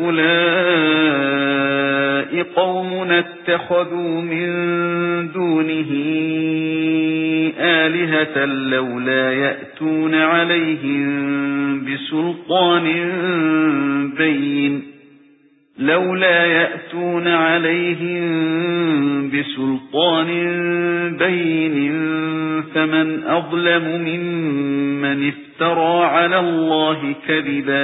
هَؤُلَاءِ قَوْمُنَا اتَّخَذُوا مِن دُونِهِ آلِهَةً لَّوْلَا يَأْتُونَ عَلَيْهِم بِسُلْطَانٍ بَيِّنٍ. لَوْلَا يَأْتُونَ عَلَيْهِم بِسُلْطَانٍ بَيِّنٍ. فَمَنْ أَظْلَمُ مِمَّنِ افْتَرَى عَلَى اللَّهِ كَذِبًا.